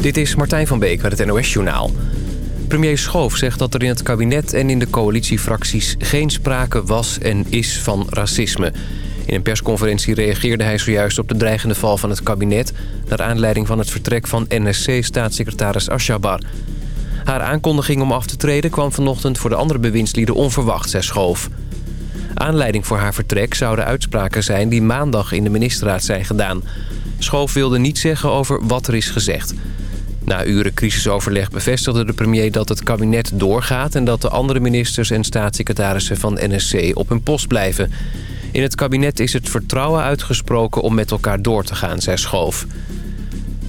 Dit is Martijn van Beek met het NOS-journaal. Premier Schoof zegt dat er in het kabinet en in de coalitiefracties... geen sprake was en is van racisme. In een persconferentie reageerde hij zojuist op de dreigende val van het kabinet... naar aanleiding van het vertrek van NSC-staatssecretaris Ashabar. Haar aankondiging om af te treden kwam vanochtend voor de andere bewindslieden onverwacht, zei Schoof. Aanleiding voor haar vertrek zouden uitspraken zijn die maandag in de ministerraad zijn gedaan. Schoof wilde niet zeggen over wat er is gezegd. Na uren crisisoverleg bevestigde de premier dat het kabinet doorgaat... en dat de andere ministers en staatssecretarissen van NSC op hun post blijven. In het kabinet is het vertrouwen uitgesproken om met elkaar door te gaan, zei Schoof.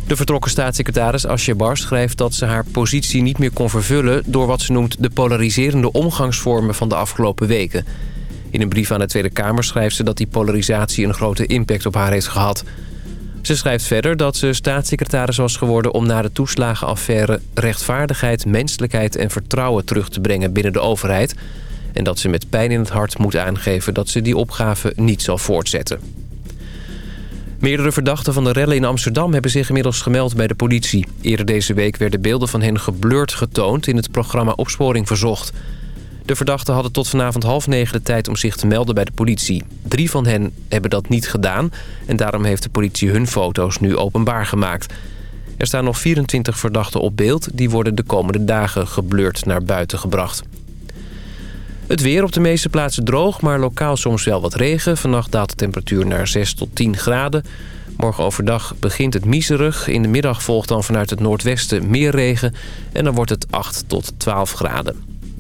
De vertrokken staatssecretaris Asje Bar schrijft dat ze haar positie niet meer kon vervullen... door wat ze noemt de polariserende omgangsvormen van de afgelopen weken. In een brief aan de Tweede Kamer schrijft ze dat die polarisatie een grote impact op haar heeft gehad... Ze schrijft verder dat ze staatssecretaris was geworden om na de toeslagenaffaire rechtvaardigheid, menselijkheid en vertrouwen terug te brengen binnen de overheid. En dat ze met pijn in het hart moet aangeven dat ze die opgave niet zal voortzetten. Meerdere verdachten van de rellen in Amsterdam hebben zich inmiddels gemeld bij de politie. Eerder deze week werden beelden van hen geblurred getoond in het programma Opsporing Verzocht. De verdachten hadden tot vanavond half negen de tijd om zich te melden bij de politie. Drie van hen hebben dat niet gedaan en daarom heeft de politie hun foto's nu openbaar gemaakt. Er staan nog 24 verdachten op beeld. Die worden de komende dagen geblurred naar buiten gebracht. Het weer op de meeste plaatsen droog, maar lokaal soms wel wat regen. Vannacht daalt de temperatuur naar 6 tot 10 graden. Morgen overdag begint het miserig. In de middag volgt dan vanuit het noordwesten meer regen. En dan wordt het 8 tot 12 graden.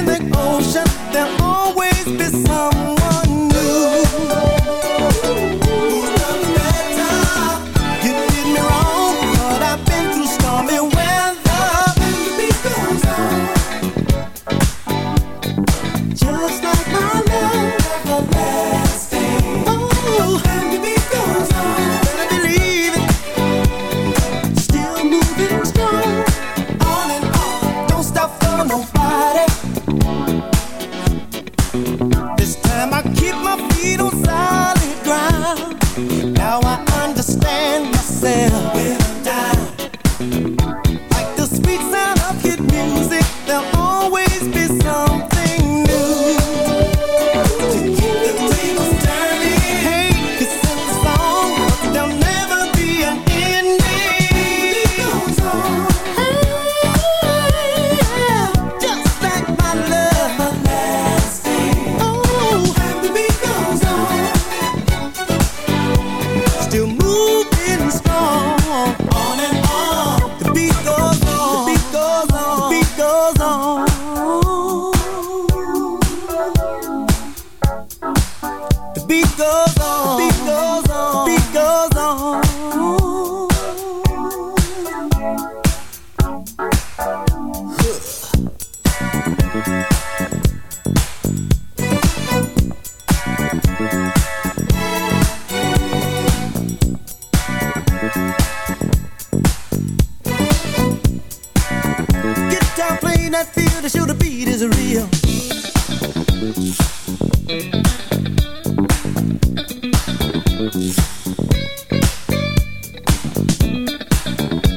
in the ocean, there'll always be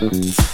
Mm-hmm.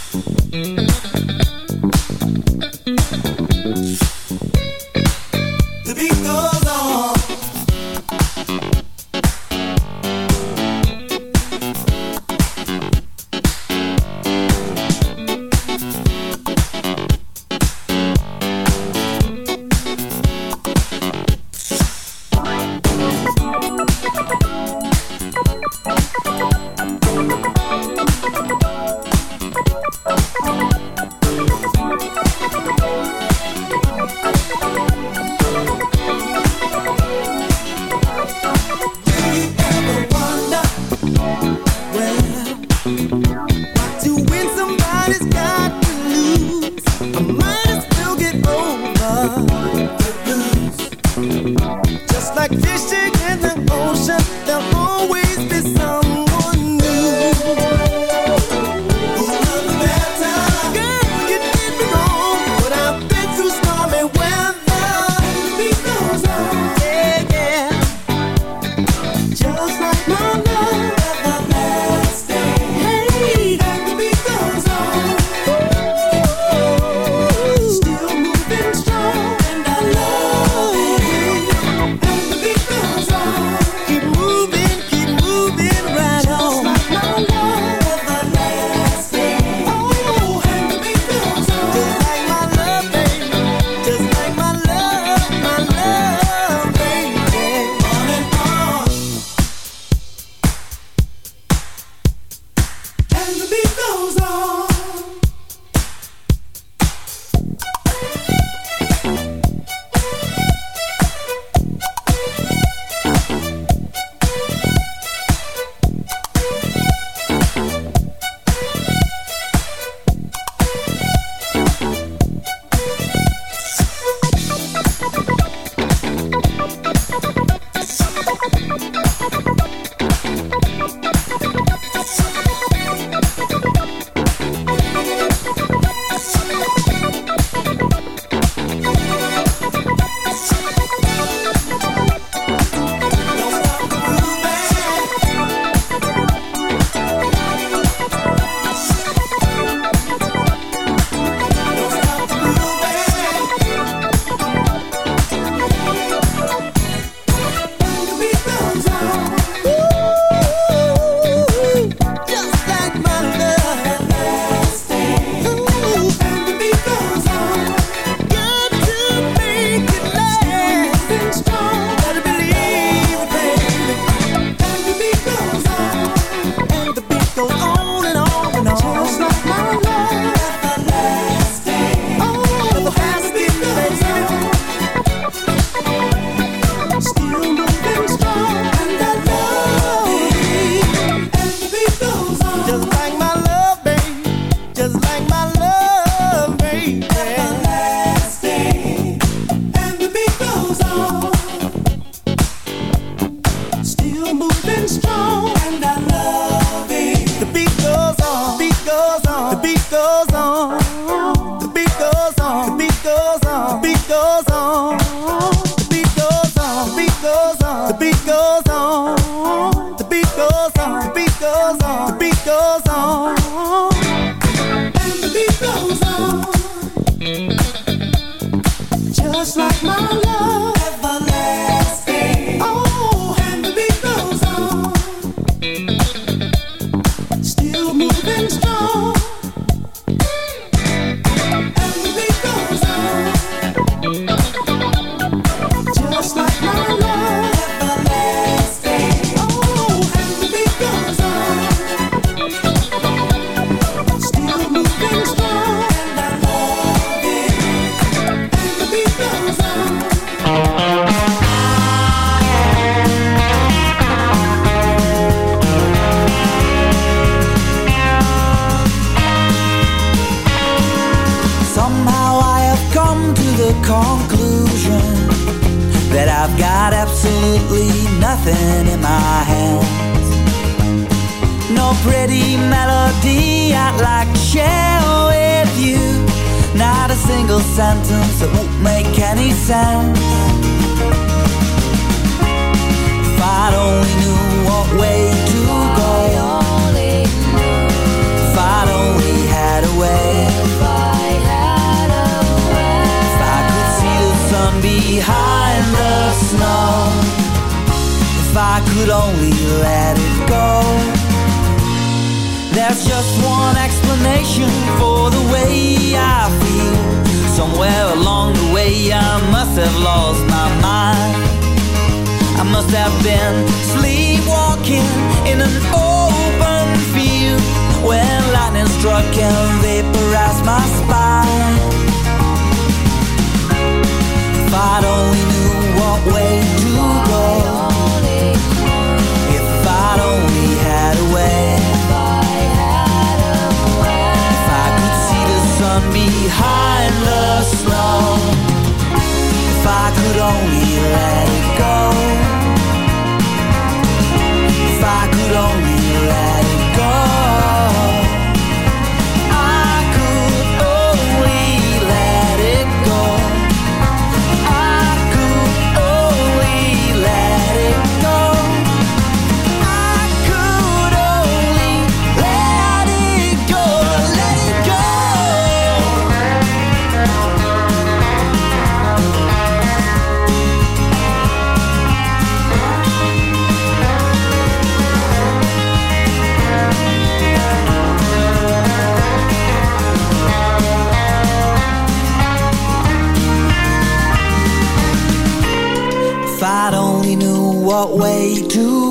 goes on.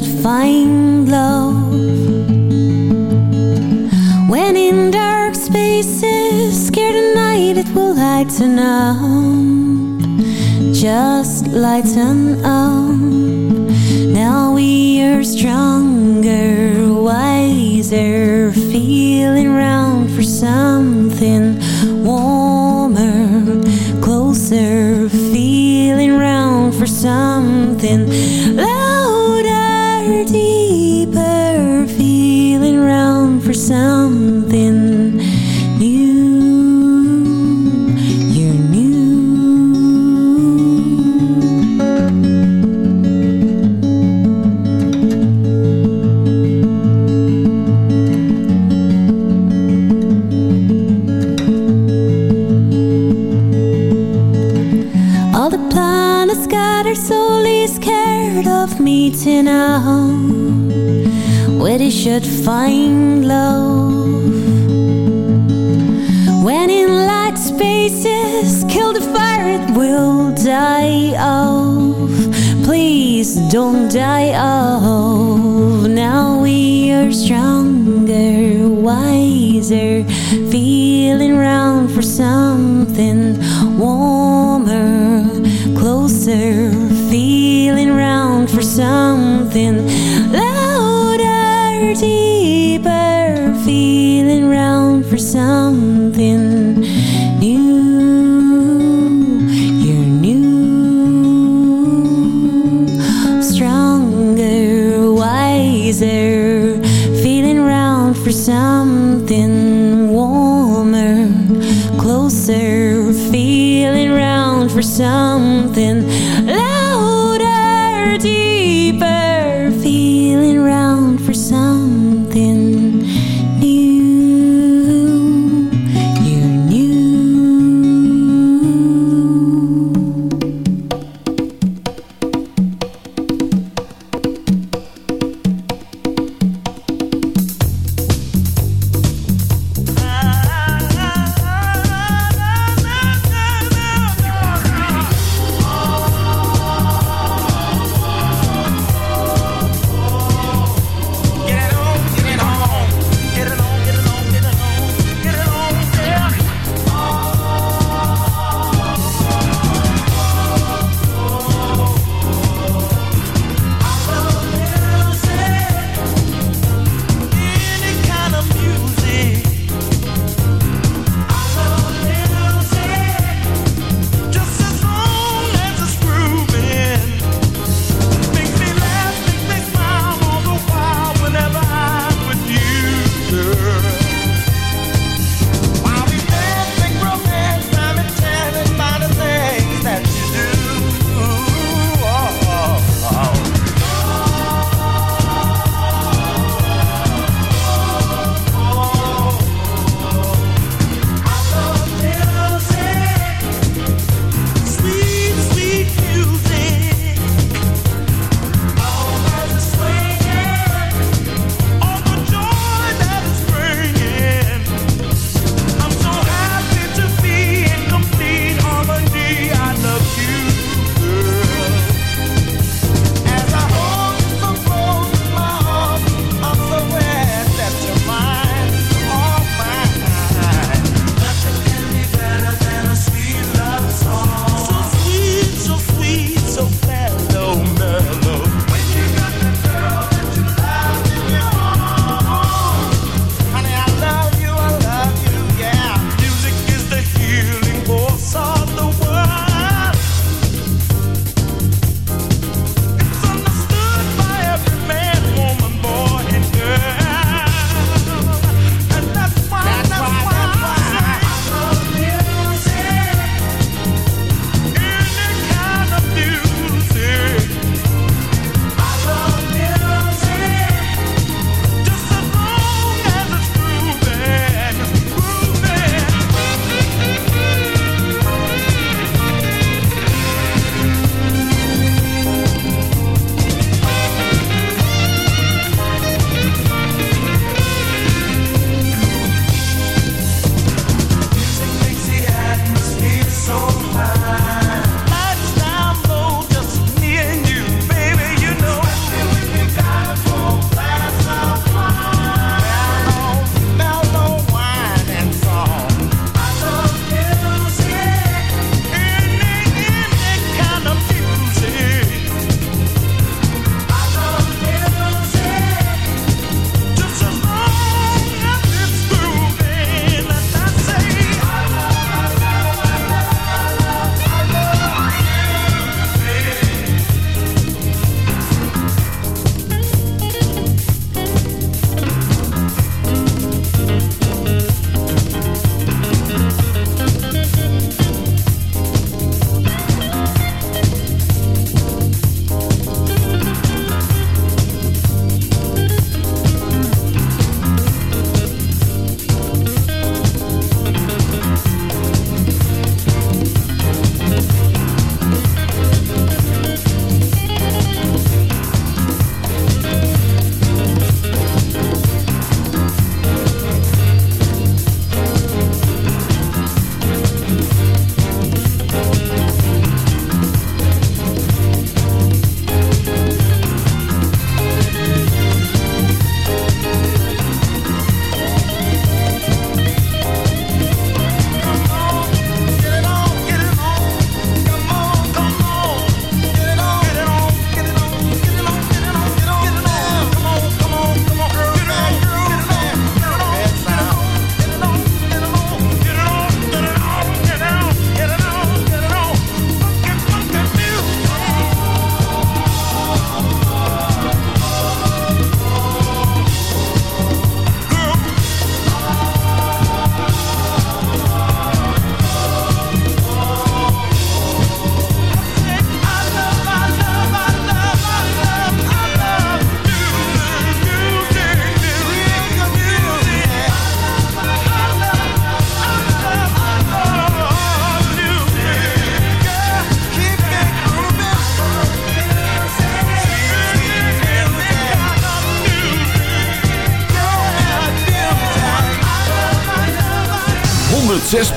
set find. Find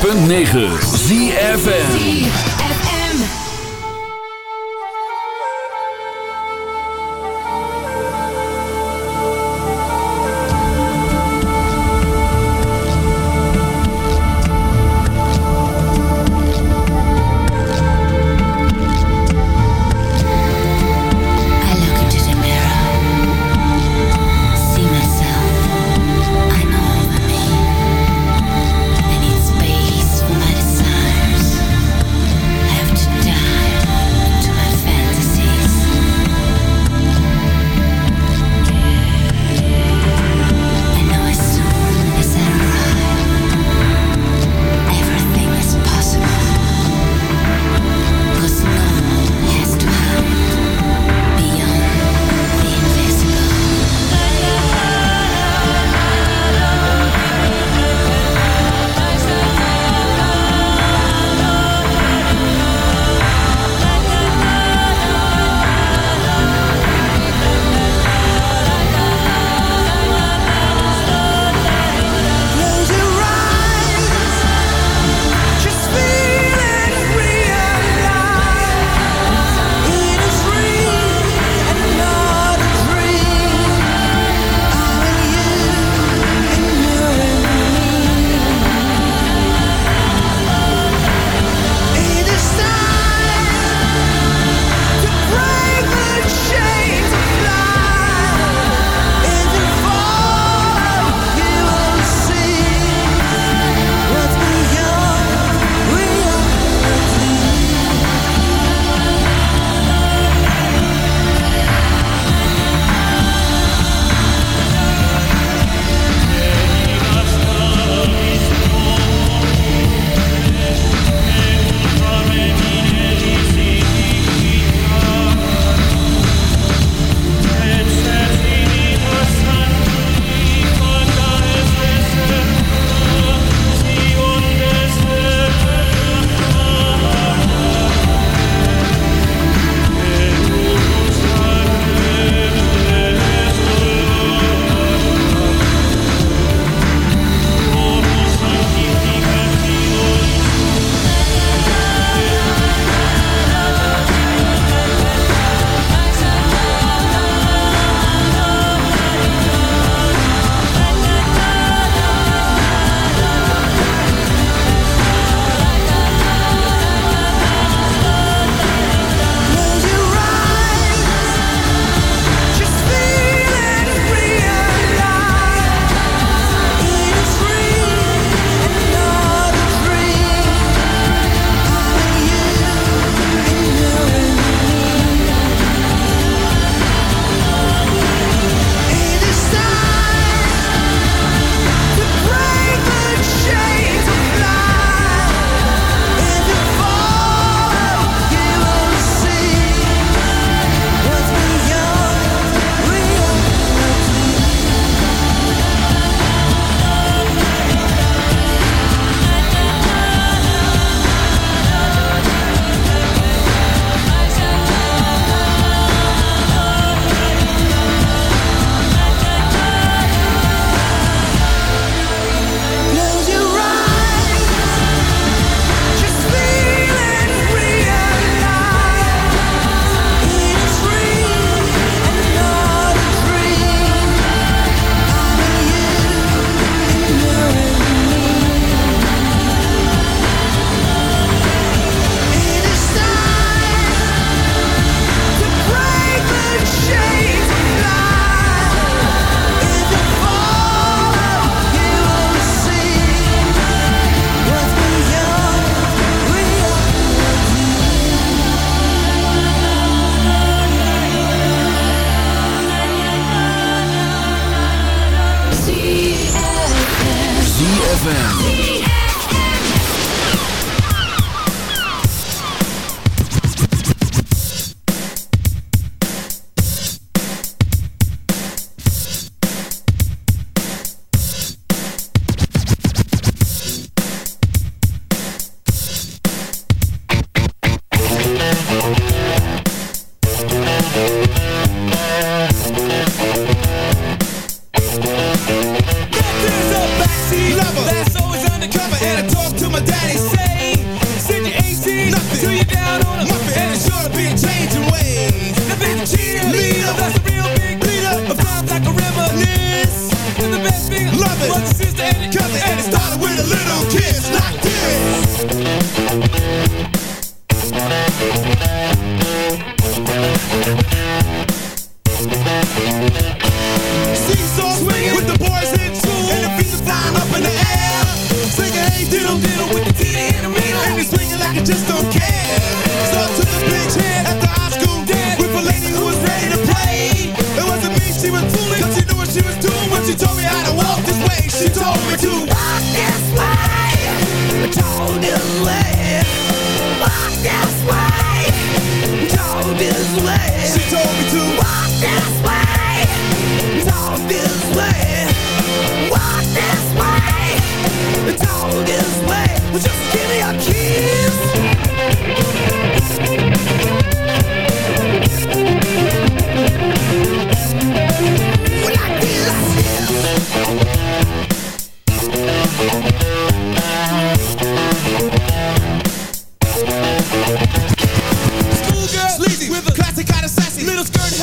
106.9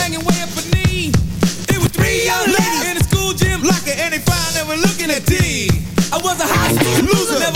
hanging way up a knee. It was three young ladies in the school gym locker, and they found they looking at D. I was a high school loser.